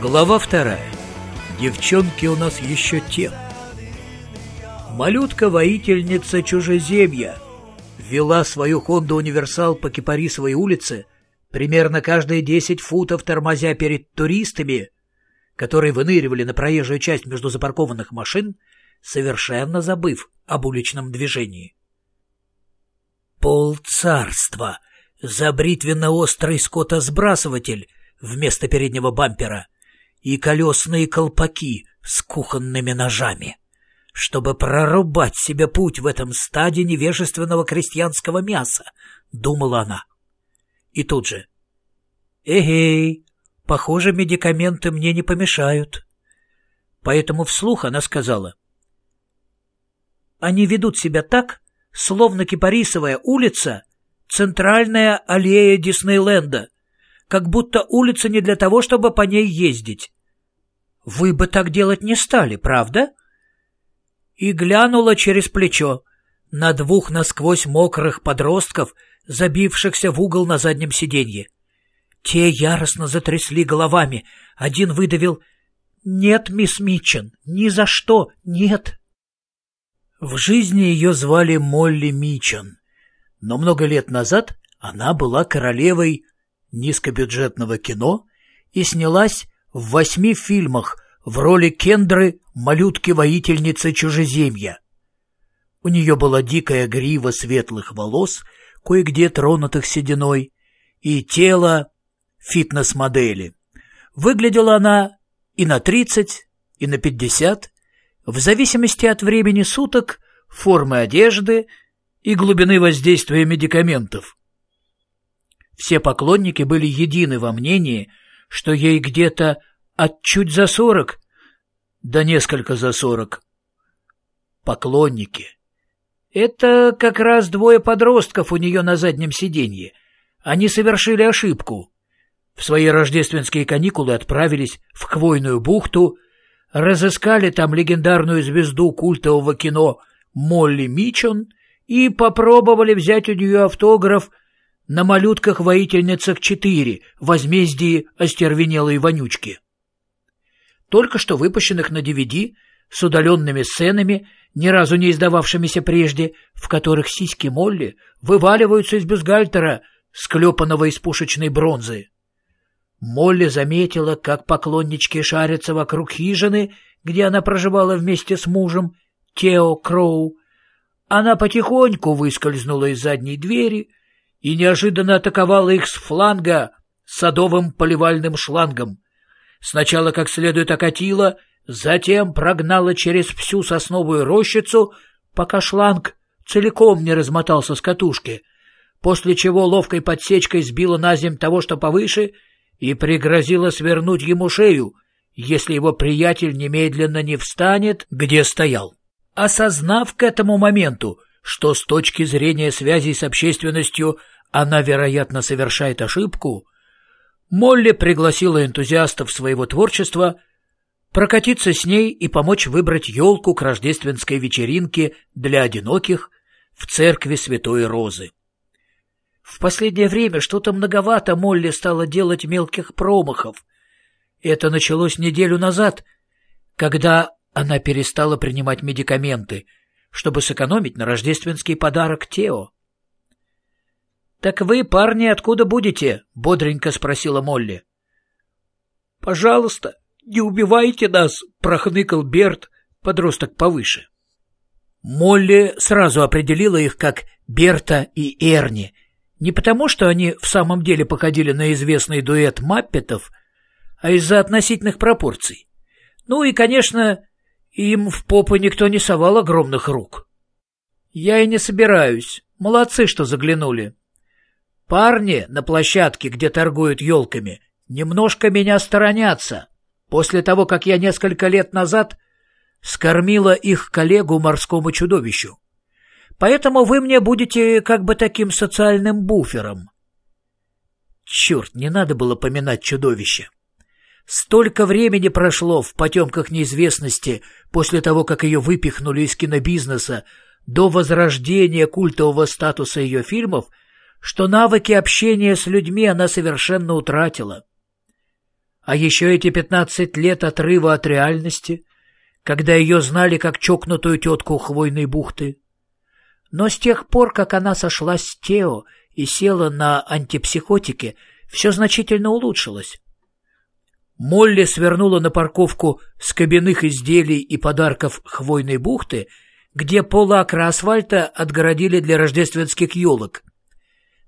Глава вторая. Девчонки у нас еще те. Малютка-воительница чужеземья вела свою Хонду Универсал по Кипарисовой улице, примерно каждые десять футов тормозя перед туристами, которые выныривали на проезжую часть между запаркованных машин, совершенно забыв об уличном движении. Пол царства за бритвенно-острый скотосбрасыватель вместо переднего бампера — и колесные колпаки с кухонными ножами, чтобы прорубать себе путь в этом стаде невежественного крестьянского мяса, думала она. И тут же. Эгей, похоже, медикаменты мне не помешают. Поэтому вслух она сказала. Они ведут себя так, словно Кипарисовая улица — центральная аллея Диснейленда, как будто улица не для того, чтобы по ней ездить. Вы бы так делать не стали, правда? И глянула через плечо на двух насквозь мокрых подростков, забившихся в угол на заднем сиденье. Те яростно затрясли головами. Один выдавил «Нет, мисс Митчен, ни за что, нет». В жизни ее звали Молли Митчен, но много лет назад она была королевой низкобюджетного кино и снялась в восьми фильмах в роли Кендры, малютки-воительницы чужеземья. У нее была дикая грива светлых волос, кое-где тронутых сединой, и тело фитнес-модели. Выглядела она и на 30, и на 50, в зависимости от времени суток, формы одежды и глубины воздействия медикаментов. Все поклонники были едины во мнении, что ей где-то от чуть за сорок до несколько за сорок. Поклонники. Это как раз двое подростков у нее на заднем сиденье. Они совершили ошибку. В свои рождественские каникулы отправились в Хвойную бухту, разыскали там легендарную звезду культового кино Молли Мичон и попробовали взять у нее автограф на малютках-воительницах четыре возмездии остервенелой вонючки только что выпущенных на DVD с удаленными сценами, ни разу не издававшимися прежде, в которых сиськи Молли вываливаются из бюстгальтера, склепанного из пушечной бронзы. Молли заметила, как поклоннички шарятся вокруг хижины, где она проживала вместе с мужем, Тео Кроу. Она потихоньку выскользнула из задней двери и неожиданно атаковала их с фланга садовым поливальным шлангом. Сначала как следует окатила, затем прогнала через всю сосновую рощицу, пока шланг целиком не размотался с катушки, после чего ловкой подсечкой сбила на земь того, что повыше, и пригрозила свернуть ему шею, если его приятель немедленно не встанет, где стоял. Осознав к этому моменту, что с точки зрения связи с общественностью она, вероятно, совершает ошибку, Молли пригласила энтузиастов своего творчества прокатиться с ней и помочь выбрать елку к рождественской вечеринке для одиноких в церкви Святой Розы. В последнее время что-то многовато Молли стала делать мелких промахов. Это началось неделю назад, когда она перестала принимать медикаменты, чтобы сэкономить на рождественский подарок Тео. «Так вы, парни, откуда будете?» — бодренько спросила Молли. «Пожалуйста, не убивайте нас!» — прохныкал Берт, подросток повыше. Молли сразу определила их как Берта и Эрни, не потому что они в самом деле походили на известный дуэт Маппетов, а из-за относительных пропорций. Ну и, конечно, им в попу никто не совал огромных рук. «Я и не собираюсь. Молодцы, что заглянули. Парни на площадке, где торгуют елками, немножко меня сторонятся. После того, как я несколько лет назад скормила их коллегу морскому чудовищу. Поэтому вы мне будете как бы таким социальным буфером. Черт, не надо было поминать чудовище. Столько времени прошло в потемках неизвестности после того, как ее выпихнули из кинобизнеса, до возрождения культового статуса ее фильмов, что навыки общения с людьми она совершенно утратила. А еще эти пятнадцать лет отрыва от реальности, когда ее знали как чокнутую тетку Хвойной бухты. Но с тех пор, как она сошла с Тео и села на антипсихотики, все значительно улучшилось. Молли свернула на парковку с кабинных изделий и подарков Хвойной бухты, где полакра асфальта отгородили для рождественских елок.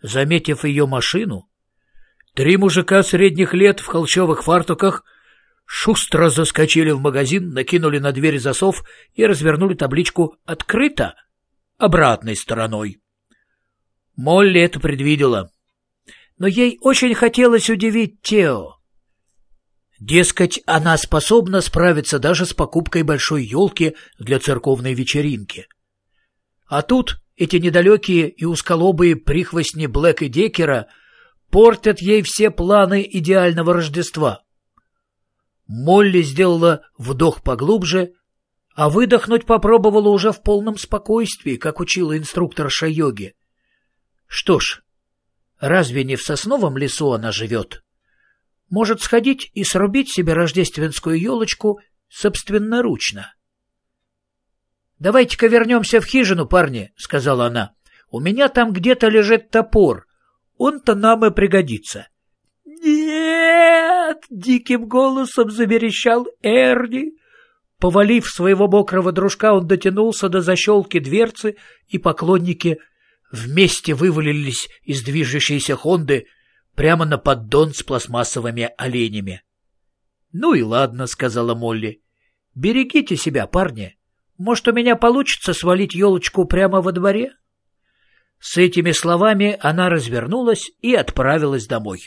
Заметив ее машину, три мужика средних лет в холчевых фартуках шустро заскочили в магазин, накинули на дверь засов и развернули табличку «Открыто» обратной стороной. Молли это предвидела. Но ей очень хотелось удивить Тео. Дескать, она способна справиться даже с покупкой большой елки для церковной вечеринки. А тут эти недалекие и узколобые прихвостни Блэк и Декера портят ей все планы идеального Рождества. Молли сделала вдох поглубже, а выдохнуть попробовала уже в полном спокойствии, как учила инструктор йоги. Что ж, разве не в сосновом лесу она живет? может сходить и срубить себе рождественскую елочку собственноручно. «Давайте-ка вернемся в хижину, парни», — сказала она. «У меня там где-то лежит топор. Он-то нам и пригодится». «Нет!» — диким голосом заверещал Эрни. Повалив своего мокрого дружка, он дотянулся до защелки дверцы, и поклонники вместе вывалились из движущейся Хонды — прямо на поддон с пластмассовыми оленями. — Ну и ладно, — сказала Молли. — Берегите себя, парни. Может, у меня получится свалить елочку прямо во дворе? С этими словами она развернулась и отправилась домой.